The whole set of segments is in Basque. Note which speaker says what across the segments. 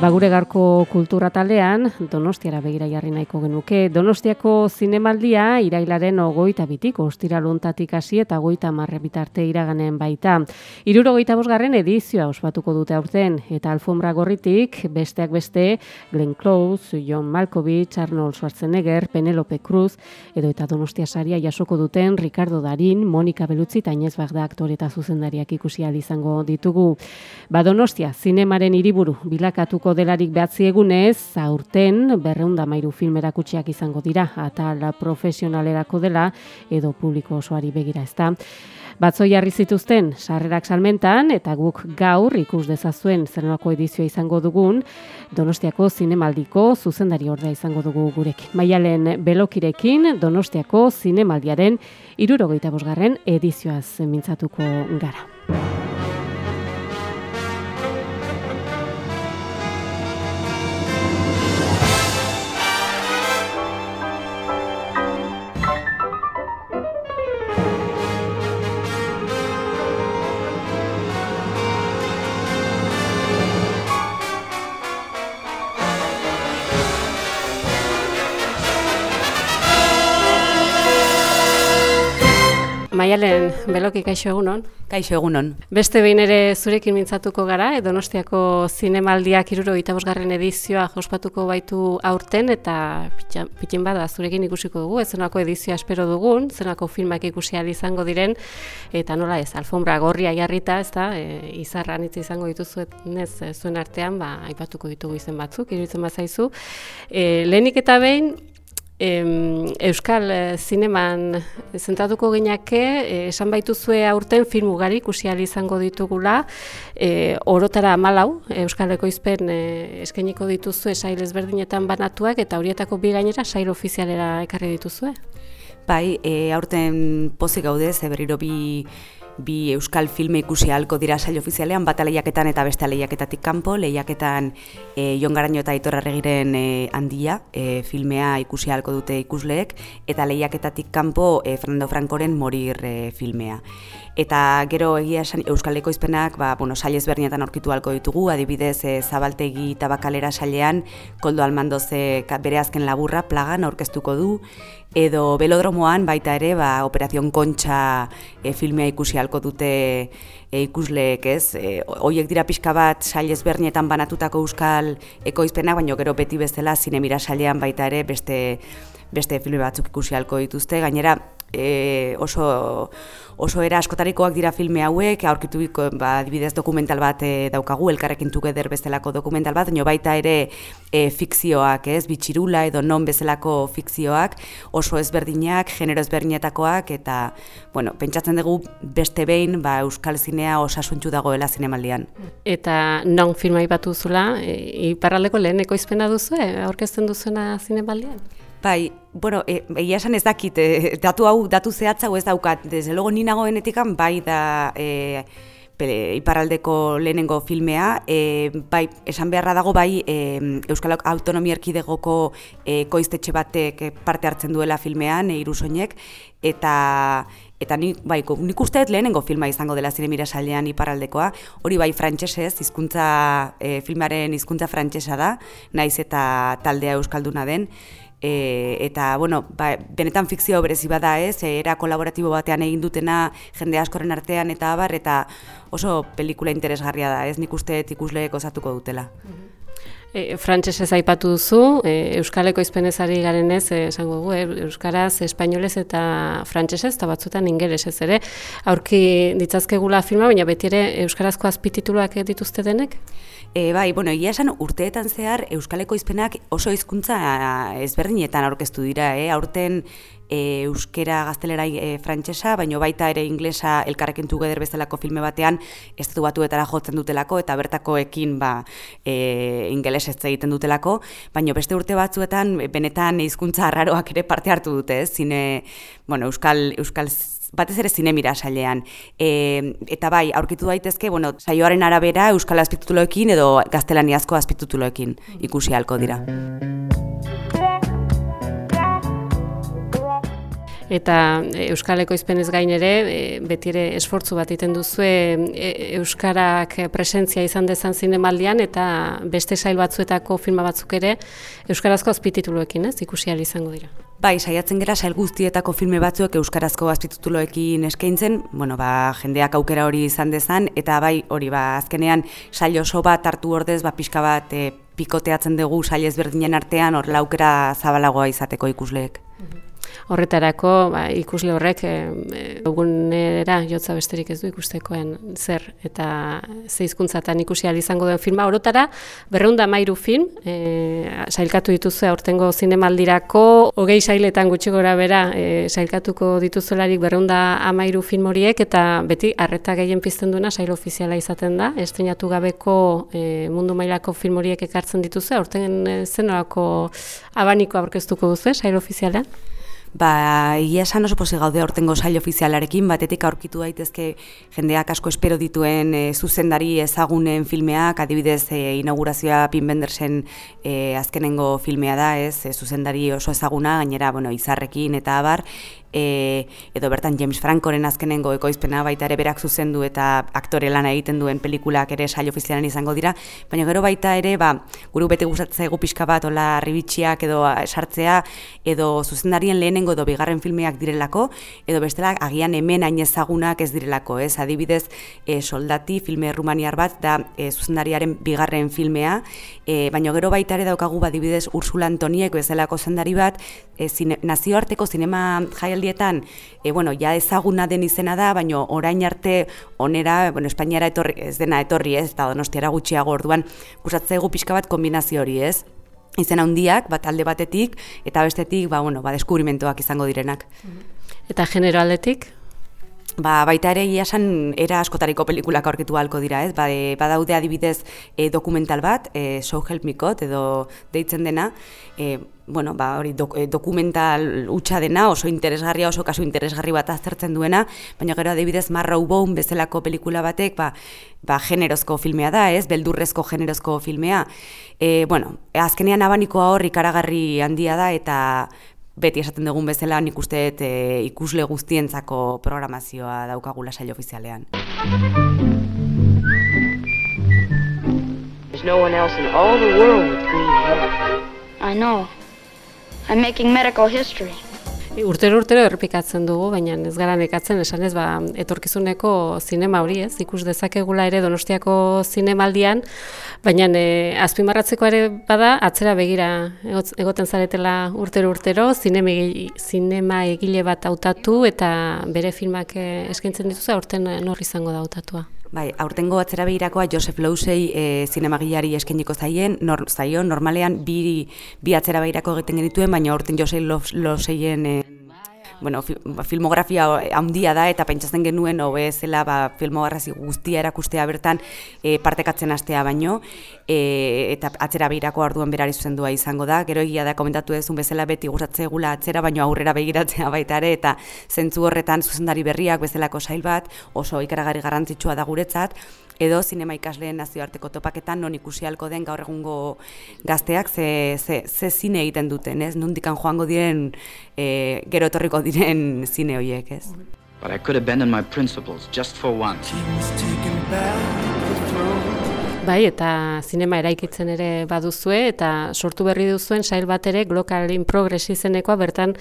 Speaker 1: Ba, gure garko kultura taldean, Donostiara begira jarri nahiko genuke. Donostiako zinemaldia irailaren ogoita bitik, ostira lontatik hasi eta goita marre bitarte iraganen baita. Iruro goita bosgarren edizioa ospatuko dute aurten, eta alfombra gorritik, besteak beste, Glenn Close, John Malkovich, Arnold Schwarzenegger, Penelope Cruz, edo eta Donostia saria jasoko duten Ricardo Darin, Monika Belutzi eta Inez Bagda aktore eta zuzendariak ikusi izango ditugu. Ba, Donostia, zinemaren hiriburu bilakatuko delarik behatzi egunez, aurten berreunda mairu film erakutsiak izango dira, eta la profesionalerako dela edo publiko osoari begira ezta. Batzoi jarri zituzten sarrerak salmentan eta guk gaur ikus dezazuen zerrenako edizioa izango dugun Donostiako zinemaldiko zuzendari ordea izango dugu gurekin. Maialen belokirekin Donostiako zinemaldiaren irurogeita bosgarren edizioaz mintzatuko gara. Maialen, beloki kaixo egunon.
Speaker 2: Kaixo egunon.
Speaker 1: Beste behin ere zurekin mintzatuko gara, Donostiako zinemaldiak iruro garren edizioa jospatuko baitu aurten, eta pitin bada zurekin ikusiko dugu, zenako edizioa espero dugun, zenako filmak ikusi izango diren, eta nola ez, alfombra gorria jarrita, ez da, e, izarra nitza izango dituzuet nez e, zuen artean, ba, aipatuko ditugu izen batzuk, iruditzen bazaizu. E, lehenik eta behin, em, Euskal eh, zineman zentratuko gineke, eh, esan baituzue aurten film ugari ikusi izango ditugula, eh, orotara malau, Euskal Ekoizpen eh, eskainiko dituzue sail ezberdinetan banatuak, eta horietako bi gainera sail ofizialera ekarri dituzue?
Speaker 2: Bai, e, aurten pozik gaude, ze berriro bi bi euskal filme ikusi ahalko dira sail ofizialean, bat lehiaketan eta beste lehiaketatik kanpo, lehiaketan e, Jon Garaino eta Aitor Arregiren e, handia e, filmea ikusi ahalko dute ikusleek, eta lehiaketatik kanpo e, Fernando Francoren morir e, filmea. Eta gero egia esan Euskal Ekoizpenak, ba, bueno, sail ezberdinetan aurkitu halko ditugu, adibidez e, Zabaltegi eta Bakalera sailean, Koldo Almandoz e, bere azken laburra plagan aurkeztuko du, edo Belodromoan baita ere, ba, Operazion Kontxa e, filmea ikusi halko dute e, ikusleek, ez? E, hoiek dira pixka bat sail ezberdinetan banatutako Euskal Ekoizpenak, baina gero beti bezala zinemira sailean baita ere beste beste filme batzuk ikusi halko dituzte, gainera e, oso, oso era askotarikoak dira filme hauek, aurkitu ba, adibidez dokumental bat e, daukagu, elkarrekin together bezalako dokumental bat, baina baita ere e, fikzioak, ez, bitxirula edo non bezalako fikzioak, oso ezberdinak, genero ezberdinetakoak, eta, bueno, pentsatzen dugu beste behin, ba, Euskal Zinea osasuntxu dagoela zinemaldian.
Speaker 1: Eta non filmai batu zula, e, iparraldeko leheneko izpena duzu, aurkezten duzuena zinemaldian?
Speaker 2: Bai, bueno, e, egia esan ez dakit, e, datu hau, datu zehatza ez daukat, desde logo ni nagoenetik bai da e, pele, iparraldeko lehenengo filmea, e, bai, esan beharra dago bai e, Euskal Autonomia Erkidegoko e, koiztetxe batek parte hartzen duela filmean, e, irusoinek, eta eta ni, bai, nik uste lehenengo filma izango dela zinemira sailean iparraldekoa, hori bai frantsesez, hizkuntza e, filmaren hizkuntza frantsesa da, naiz eta taldea euskalduna den, E, eta, bueno, ba, benetan fikzio berezi bada ez, era kolaboratibo batean egin dutena jende askoren artean eta abar, eta oso pelikula interesgarria da ez, nik uste ikusleek osatuko dutela.
Speaker 1: E, Frantsesez aipatu duzu, e, Euskaleko izpenez ari garen ez, e, esango dugu, e, Euskaraz, Espainolez eta Frantsesez, eta batzutan ingelesez ere. Aurki ditzazkegula filma, baina beti ere Euskarazko azpitituluak dituzte denek?
Speaker 2: E, bai, bueno, egia esan urteetan zehar Euskaleko izpenak oso hizkuntza ezberdinetan aurkeztu dira, eh? aurten e, euskera, gaztelera, e, frantsesa, baino baita ere inglesa elkarrekin together bezalako filme batean estatu batuetara jotzen dutelako eta bertakoekin ba, e, ingeles ez egiten dutelako, baino beste urte batzuetan benetan hizkuntza arraroak ere parte hartu dute, ez? Zine, bueno, euskal, euskal batez ere zinemira sailean. E, eta bai, aurkitu daitezke, bueno, saioaren arabera euskal azpitutuloekin edo gaztelaniazko azpitutuloekin ikusi halko dira.
Speaker 1: Eta e, Euskaleko izpenez gain ere, e, beti ere esfortzu bat egiten duzu e, Euskarak presentzia izan dezan zinemaldian eta beste sail batzuetako filma batzuk ere Euskarazko azpitituloekin, ez, ikusi izango dira.
Speaker 2: Bai, saiatzen gera sail guztietako filme batzuek euskarazko azpitituloekin eskaintzen, bueno, ba, jendeak aukera hori izan dezan eta bai, hori ba, azkenean sail oso bat hartu ordez, ba pixka bat e, pikoteatzen dugu sail ezberdinen artean hor laukera zabalagoa izateko ikusleek.
Speaker 1: Horretarako ba, ikusle horrek egunera jotza besterik ez du ikustekoen zer eta ze hizkuntzatan ikusi izango den filma. Orotara berreunda mairu film e, sailkatu dituzue aurtengo zinemaldirako. Hogei sailetan gutxi gora bera e, sailkatuko dituzularik berreunda amairu film horiek eta beti arreta gehien pizten duena sail ofiziala izaten da. Estrenatu gabeko e, mundu mailako film horiek ekartzen dituzue. Aurten e, zenolako abaniko aurkeztuko duzu sail ofiziala
Speaker 2: Ba, ia esan oso posi gaude aurtengo sail ofizialarekin, batetik aurkitu daitezke jendeak asko espero dituen e, zuzendari ezagunen filmeak, adibidez e, inaugurazioa Pin Bendersen e, azkenengo filmea da, ez, e, zuzendari oso ezaguna, gainera, bueno, izarrekin eta abar, e, edo bertan James Francoren azkenengo ekoizpena baita ere berak zuzendu eta aktore lana egiten duen pelikulak ere saio ofizialen izango dira, baina gero baita ere, ba, guru bete gustatzen zaigu pixka bat ola ribitxiak edo sartzea edo zuzendarien lehenengo edo bigarren filmeak direlako, edo bestela agian hemen hain ezagunak ez direlako, ez? Adibidez, e, soldati filme rumaniar bat da e, zuzendariaren bigarren filmea, e, baina gero baita ere daukagu badibidez Ursula Antoniek bezalako zendari bat, e, zine, nazioarteko zinema jaial ekialdietan, e, bueno, ja ezaguna den izena da, baina orain arte onera, bueno, Espainiara etorri, ez dena etorri ez, eta donostiara gutxiago orduan, gustatzea pixka bat kombinazio hori ez. Izena handiak, bat alde batetik, eta bestetik, ba, bueno, ba, deskubrimentoak izango direnak.
Speaker 1: Eta genero aldetik?
Speaker 2: Ba, baita ere iasan era askotariko pelikulak aurkitu halko dira, ez? Ba, e, badaude adibidez e, dokumental bat, e, So Help Me God, edo deitzen dena, e, bueno, ba, hori e, dokumental utxa dena, oso interesgarria, oso kasu interesgarri bat aztertzen duena, baina gero adibidez Marrow Bone bezalako pelikula batek, ba, ba generozko filmea da, ez? Beldurrezko generozko filmea. E, bueno, azkenean abanikoa hor ikaragarri handia da, eta beti esaten dugun bezala nik uste e, ikusle guztientzako programazioa daukagula saio ofizialean. There's no one else in all the world with green hair.
Speaker 1: I know. I'm making medical history. Urtero urtero errepikatzen dugu, baina ez gara nekatzen esan ez ba, etorkizuneko zinema hori ez, ikus dezakegula ere donostiako zinemaldian, baina e, azpimarratzeko ere bada, atzera begira egoten zaretela urtero urtero, zinema, zinema egile bat hautatu eta bere filmak eh, eskaintzen dituza, urten norri izango da hautatua.
Speaker 2: Bai, aurtengo atzera behirakoa Joseph Lousei e, zinemagilari eskainiko zaien, nor, zaio, normalean bi, bi atzera behirako egiten genituen, baina aurten Joseph Louseien e, bueno, ba, filmografia handia da eta pentsatzen genuen hobe zela ba, filmografia guztia erakustea bertan e, partekatzen hastea baino e, eta atzera behirako arduan berari zuzendua izango da. Gero egia da komentatu duzun bezala beti gustatzen egula atzera baino aurrera begiratzea baita ere eta zentzu horretan zuzendari berriak bezalako sail bat oso ikaragari garrantzitsua da guretzat edo zinema ikasleen nazioarteko topaketan non ikusi halko den gaur egungo gazteak ze, ze, ze zine egiten duten, ez? Nundikan joango diren e, gero etorriko diren zine horiek, ez? But I could abandon my principles just for once.
Speaker 1: Bai, eta zinema eraikitzen ere baduzue, eta sortu berri duzuen sail bat ere, Global in Progress izenekoa, bertan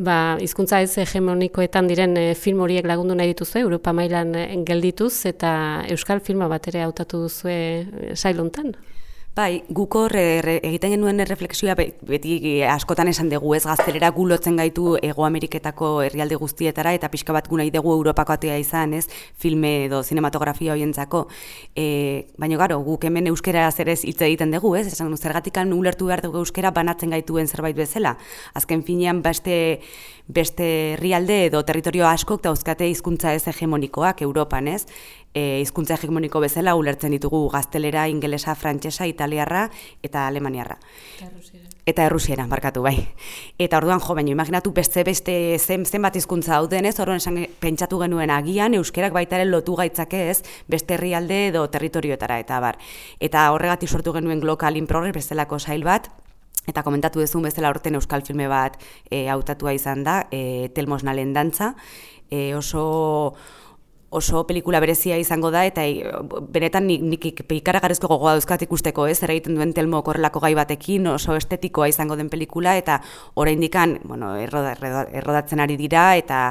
Speaker 1: ba, izkuntza ez hegemonikoetan diren e, film horiek lagundu nahi dituzu, Europa mailan e, geldituz, eta Euskal filma bat ere hautatu duzu e, sailuntan.
Speaker 2: Bai, guk hor er, egiten genuen erreflexioa be- beti eh, askotan esan dugu ez gaztelera gu lotzen gaitu Ego Ameriketako herrialde guztietara eta pixka bat gu nahi dugu Europako atea izan, ez? Filme edo zinematografia hoientzako. E, baina garo, guk hemen euskera zerez hitz egiten dugu, ez? Esan zergatikan ulertu behar dugu euskera banatzen gaituen zerbait bezala. Azken finean beste beste herrialde edo territorio askok dauzkate hizkuntza ez hegemonikoak Europan, ez? E, hizkuntza hegemoniko bezala ulertzen ditugu gaztelera, ingelesa, frantsesa, italiarra eta alemaniarra. Eta errusiera, markatu bai. Eta orduan jo, baina imaginatu beste beste zen, zenbat hizkuntza dauden? Orduan esan pentsatu genuen agian euskerak baitaren lotu gaitzake, ez? Beste herrialde edo territorioetara eta bar. Eta horregatik sortu genuen Global in Progress bezalako sail bat, Eta komentatu duzun bezala horten euskal filme bat e, hautatua izan da, e, Telmos Nalen dantza, e, oso oso pelikula berezia izango da eta e, benetan nik, nik ikaragarrizko gogoa dauzkat ikusteko, ez? Zer egiten duen Telmo korrelako gai batekin, oso estetikoa izango den pelikula eta oraindikan, bueno, erroda, errodatzen ari dira eta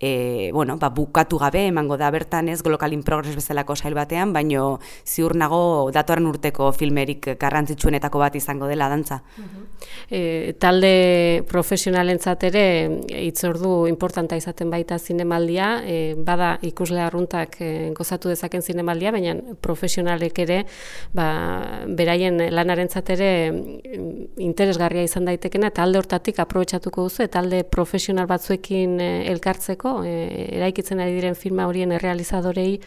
Speaker 2: e, bueno, ba, bukatu gabe emango da bertan ez Global in Progress bezalako sail batean, baino ziur nago datorren urteko filmerik garrantzitsuenetako bat izango dela dantza.
Speaker 1: E, talde profesionalentzat ere hitzordu importanta izaten baita zinemaldia, e, bada ikusle arruntak e, gozatu dezaken zinemaldia, baina profesionalek ere ba, beraien lanarentzat ere mm, interesgarria izan daitekena alde hortatik aprobetxatuko duzu eta alde profesional batzuekin e, elkartzeko, e, eraikitzen ari diren filma horien errealizadorei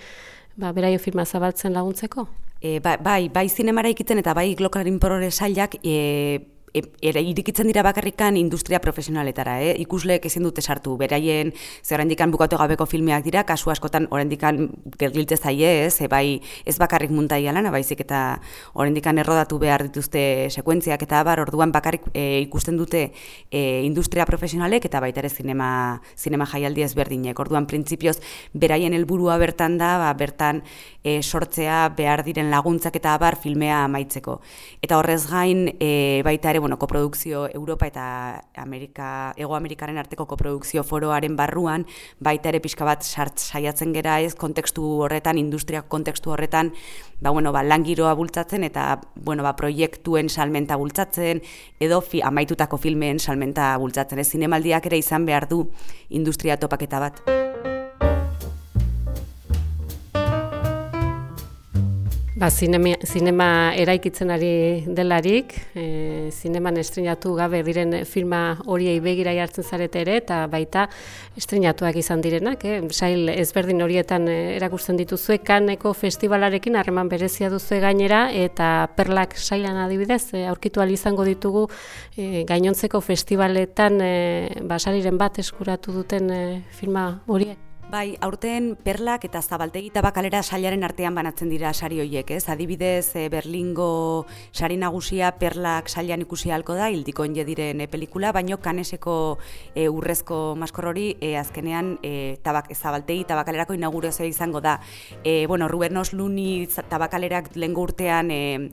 Speaker 1: ba, beraien filma zabaltzen laguntzeko?
Speaker 2: E, ba, bai, bai zinemara ikiten eta bai glokalarin progres sailak e, e, ere, irikitzen dira bakarrikan industria profesionaletara, eh? ikusleek ezin dute sartu, beraien ze oraindikan bukatu gabeko filmeak dira, kasu askotan oraindikan gergiltze zaie, ez, e, bai ez bakarrik muntaia lana, baizik eta oraindikan errodatu behar dituzte sekuentziak eta bar, orduan bakarrik e, ikusten dute e, industria profesionalek eta baita ere zinema, zinema jaialdi ezberdinek. Orduan printzipioz beraien helburua bertan da, ba, bertan e, sortzea behar diren laguntzak eta bar filmea amaitzeko. Eta horrez gain e, baita ere bueno, koprodukzio Europa eta Amerika, Ego Amerikaren arteko koprodukzio foroaren barruan, baita ere pixka bat sart saiatzen gera ez kontekstu horretan, industriak kontekstu horretan, ba, bueno, ba, langiroa bultzatzen eta bueno, ba, proiektuen salmenta bultzatzen, edo fi, amaitutako filmeen salmenta bultzatzen. Ez zinemaldiak ere izan behar du industria topaketa bat.
Speaker 1: Ba, zinema, zinema eraikitzen ari delarik, e, zineman estrenatu gabe diren filma horiei begira jartzen zarete ere, eta baita estrenatuak izan direnak, eh? sail ezberdin horietan eh, erakusten dituzue, kaneko festivalarekin harreman berezia duzue gainera, eta perlak sailan adibidez, e, aurkitu izango ditugu e, gainontzeko festivaletan e, basariren bat eskuratu duten e, filma horiek.
Speaker 2: Bai, aurten perlak eta zabaltegi tabakalera sailaren artean banatzen dira sari hoiek, ez? Adibidez, e, Berlingo sari nagusia perlak sailan ikusi halko da, hildiko diren e, pelikula, baino kaneseko e, urrezko maskor hori e, azkenean e, tabak, zabaltegi tabakalerako inaugurazioa izango da. E, bueno, Ruben Osluni tabakalerak lehengo urtean e,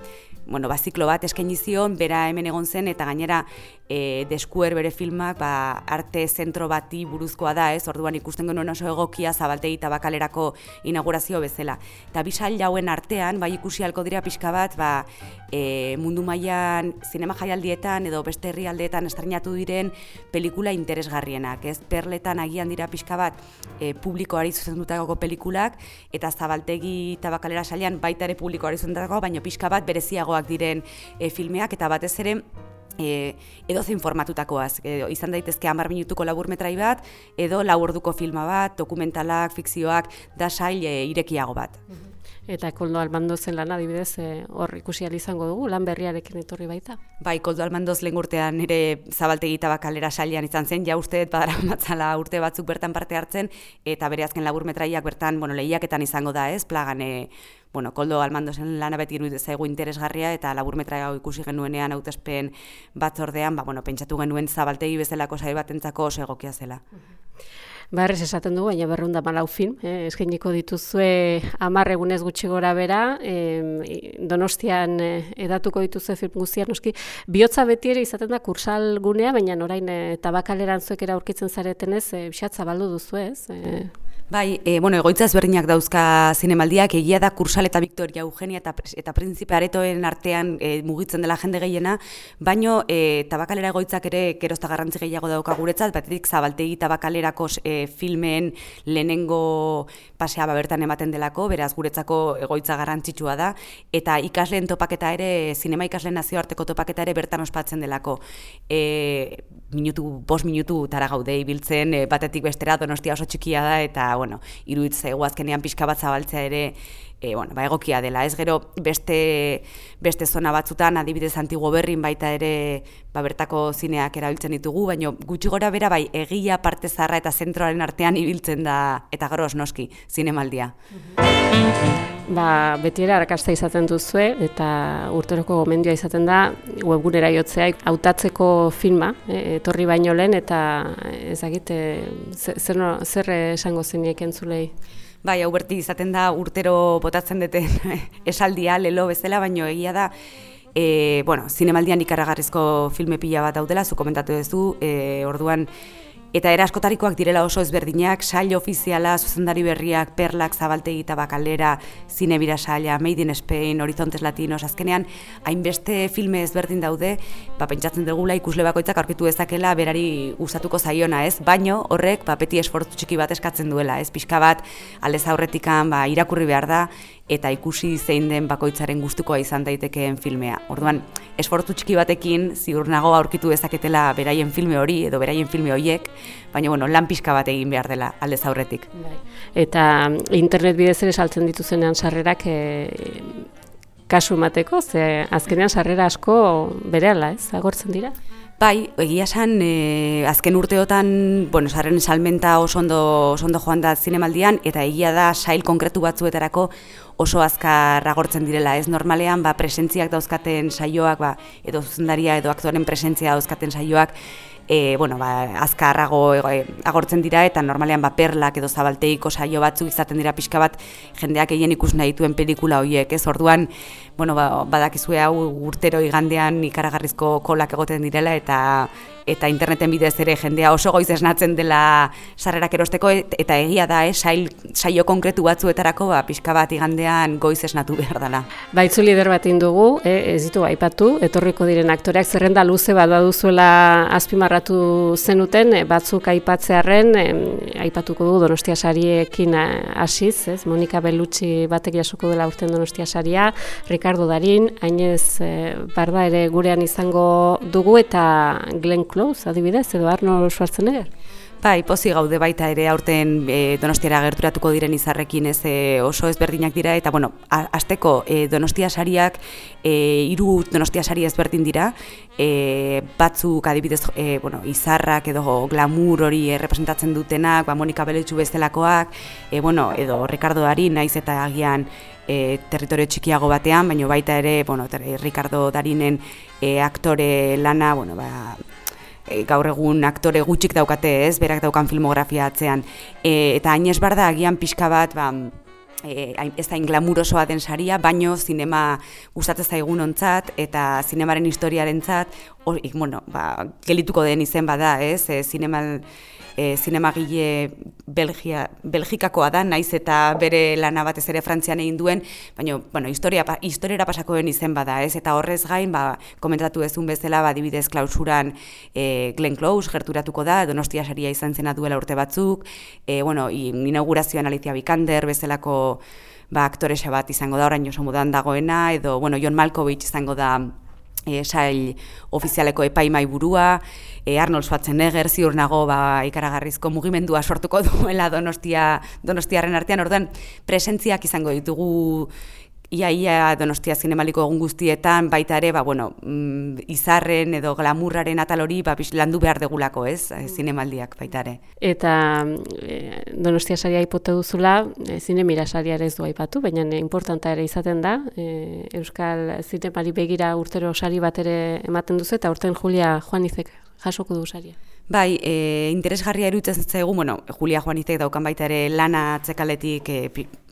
Speaker 2: bueno, ba, ziklo bat eskaini zion, bera hemen egon zen, eta gainera e, deskuer bere filmak ba, arte zentro bati buruzkoa da, ez? Orduan ikusten genuen oso egokia zabaltegi tabakalerako inaugurazio bezala. Eta bisail jauen artean, bai ikusi halko dira pixka bat, ba, e, mundu mailan zinema jaialdietan edo beste herrialdeetan estrenatu diren pelikula interesgarrienak, ez? Perletan agian dira pixka bat e, publikoari zuzendutako pelikulak, eta zabaltegi tabakalera sailean baita ere publikoari zuzendutako, baina pixka bat bereziagoak diren e, filmeak, eta batez ere e, edo zein formatutakoaz. E, izan daitezke hamar minutuko laburmetrai bat, edo laburduko filma bat, dokumentalak, fikzioak, da sail e, irekiago bat.
Speaker 1: Eta koldo almando zen lan adibidez e, hor ikusi izango dugu, lan berriarekin etorri baita.
Speaker 2: Bai, koldo almandoz lehen urtean ere zabaltegi tabakalera sailean izan zen, ja uste badara matzala urte batzuk bertan parte hartzen, eta bere azken laburmetraiak bertan, bueno, lehiaketan izango da ez, plagan, e, bueno, koldo almandozen lana beti iruditzen zaigu interesgarria, eta laburmetra hau ikusi genuenean hautespen batzordean, ba, bueno, pentsatu genuen zabaltegi bezalako sai batentzako oso egokia zela.
Speaker 1: Ba, errez esaten dugu, baina berrunda malau film, eh, eskainiko dituzue amar egunez gutxi gora bera, eh, donostian eh, edatuko dituzue film guztian, noski, bihotza beti ere izaten da kursal gunea, baina orain eh, tabakaleran zuek era aurkitzen zaretenez, eh, bisat zabaldu duzu ez? Eh,
Speaker 2: Bai, e, bueno, egoitza ezberdinak dauzka zinemaldiak, egia da Kursal eta Victoria, Eugenia eta, eta Prinzipe Aretoen artean e, mugitzen dela jende gehiena, baino e, tabakalera egoitzak ere kerozta garrantzi gehiago dauka guretzat, batetik zabaltegi tabakalerako e, filmen lehenengo pasea bertan ematen delako, beraz guretzako egoitza garrantzitsua da, eta ikasleen topaketa ere, zinema ikasleen nazioarteko topaketa ere bertan ospatzen delako. E, minutu, bos minutu tara gaude ibiltzen, e, batetik bestera donostia oso txikia da, eta bueno, iruditz zaigu azkenean pixka bat zabaltzea ere e, bueno, ba, egokia dela. Ez gero beste, beste zona batzutan, adibidez antigo berrin baita ere ba, bertako zineak erabiltzen ditugu, baina gutxi gora bera bai egia parte zarra eta zentroaren artean ibiltzen da, eta gero noski, zinemaldia.
Speaker 1: Ba, beti ere arakasta izaten duzue eta urteroko gomendioa izaten da webgunera jotzea hautatzeko filma, e, etorri baino lehen eta ezagite zer, zer esango zeniek entzulei.
Speaker 2: Bai, hau berti izaten da urtero botatzen duten esaldia lelo bezala, baino egia da e, bueno, zinemaldian ikaragarrizko filme pila bat daudela, zu komentatu duzu, e, orduan Eta era askotarikoak direla oso ezberdinak, sail ofiziala, zuzendari berriak, perlak, zabaltegi eta bakalera, zinebira saila, Made in Spain, Horizontes Latinos, azkenean, hainbeste filme ezberdin daude, ba, pentsatzen dugula ikusle bakoitzak aurkitu dezakela berari gustatuko zaiona, ez? Baino horrek ba, beti esfortzu txiki bat eskatzen duela, ez? Pixka bat, aldez aurretikan ba, irakurri behar da, eta ikusi zein den bakoitzaren gustukoa izan daitekeen filmea. Orduan, esfortu txiki batekin ziur nago aurkitu dezaketela beraien filme hori edo beraien filme horiek, baina bueno, lan pixka bat egin behar dela aldez aurretik. Bai.
Speaker 1: Eta internet bidez ere saltzen dituzenean sarrerak e, kasu emateko, ze azkenean sarrera asko berehala, ez? Agortzen dira.
Speaker 2: Bai, egia esan, e, azken urteotan, bueno, sarren salmenta oso ondo, oso ondo joan da zinemaldian, eta egia da sail konkretu batzuetarako oso azkar agortzen direla. Ez normalean, ba, presentziak dauzkaten saioak, ba, edo zuzendaria edo aktoren presentzia dauzkaten saioak, e, bueno, ba, azkarrago e, agortzen dira eta normalean ba, perlak edo zabalteiko saio batzu izaten dira pixka bat jendeak egin ikus nahi duen pelikula horiek, ez orduan bueno, ba, badakizue hau urtero igandean ikaragarrizko kolak egoten direla eta eta interneten bidez ere jendea oso goiz esnatzen dela sarrerak erosteko eta egia da, eh, sail, saio konkretu batzuetarako ba, pixka bat igandean goiz esnatu behar dela.
Speaker 1: Baitzu lider bat indugu, eh, ez ditu aipatu, etorriko diren aktoreak zerrenda luze bat baduzuela azpimarratu zenuten, eh, batzuk aipatzearen, eh, aipatuko du Donostia sariekin eh, hasiz, ez? Monika Belutxi batek jasoko dela urten Donostia saria, Ricardo Darin, hainez eh, barda ere gurean izango dugu eta Glenn Close, adibidez, edo Arnold Schwarzenegger?
Speaker 2: Bai, pozi gaude baita ere aurten e, donostiara gerturatuko diren izarrekin ez e, oso ezberdinak dira, eta bueno, azteko e, donostia sariak, e, donostia sari ezberdin dira, e, batzuk adibidez e, bueno, izarrak edo glamour hori representatzen dutenak, ba, Monika Beletxu bezalakoak, e, bueno, edo Ricardo Darin, naiz eta agian e, territorio txikiago batean, baina baita ere, bueno, Ricardo Darinen e, aktore lana, bueno, ba, e, gaur egun aktore gutxik daukate ez, berak daukan filmografia atzean. E, eta hain ez da agian pixka bat, ba, e, ez da inglamurosoa den saria, baino zinema gustatzen zaigun ontzat, eta zinemaren historiaren zat, bueno, ba, gelituko den izen bada, ez, e, zinemal e, zinemagile Belgia, Belgikakoa da, naiz eta bere lana batez ere Frantzian egin duen, baina bueno, historia, historiera pasakoen izen bada, ez? Eta horrez gain, ba, komentatu ezun bezala, ba, dibidez klausuran e, Glenn Close gerturatuko da, donostia saria izan zena duela urte batzuk, e, bueno, inaugurazioan Alicia Vikander bezalako ba, aktorexa bat izango da, orain oso mudan dagoena, edo, bueno, John Malkovich izango da e, sail ofizialeko epaimai burua, e, Arnold Schwarzenegger ziur nago ba, ikaragarrizko mugimendua sortuko duela donostia, donostiaren artean, orduan presentziak izango ditugu ia ia Donostia Zinemaliko egun guztietan baita ere ba bueno, mm, izarren edo glamurraren atal hori ba landu behar degulako, ez? Mm. Zinemaldiak baita ere.
Speaker 1: Eta e, Donostia saria ipote duzula, e, zinemira saria ere ez du aipatu, baina e, importanta ere izaten da, e, Euskal Zinemari begira urtero sari bat ere ematen duzu eta urten Julia Juanizek jasoko du saria.
Speaker 2: Bai, e, interesgarria iruditzen zaigu, bueno, Julia Juanizek daukan baita ere lana atzekaletik e,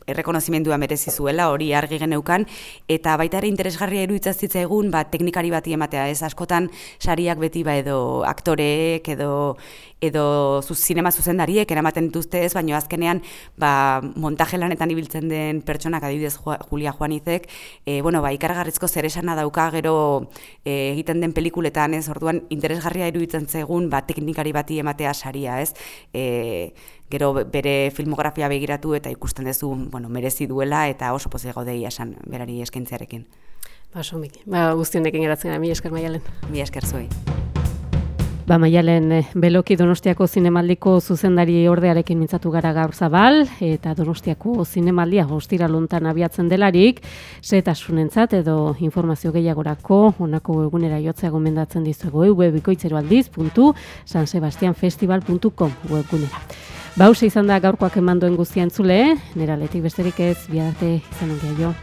Speaker 2: errekonozimendua merezi zuela, hori argi geneukan, eta baita ere interesgarria iruditzen zitzaigun, ba, teknikari bati ematea, ez? Askotan sariak beti ba edo aktoreek edo edo zu zinema zuzendariek eramaten dituzte ez, baina azkenean ba, montaje lanetan ibiltzen den pertsonak adibidez Julia Juanizek, e, bueno, ba, ikargarrizko zer esana dauka gero e, egiten den pelikuletan, ez, orduan interesgarria iruditzen zegun ba, teknikari bati ematea saria, ez, e, gero bere filmografia begiratu eta ikusten duzu, bueno, merezi duela eta oso pozik gaudei esan berari eskaintzearekin.
Speaker 3: Ba, ba, guztionekin geratzen gara, mi esker maialen.
Speaker 2: Mi esker zuei.
Speaker 3: Ba, maialen, eh, beloki Donostiako zinemaldiko zuzendari ordearekin mintzatu gara gaur zabal, eta Donostiako zinemaldia hostira lontan abiatzen delarik, zetasunentzat edo informazio gehiagorako, honako egunera jotzea gomendatzen dizuego, webikoitzeroaldiz.sansebastianfestival.com webgunera. Bauze izan da gaurkoak eman duen guztian zule, nera letik besterik ez, biarte izan ondia jo.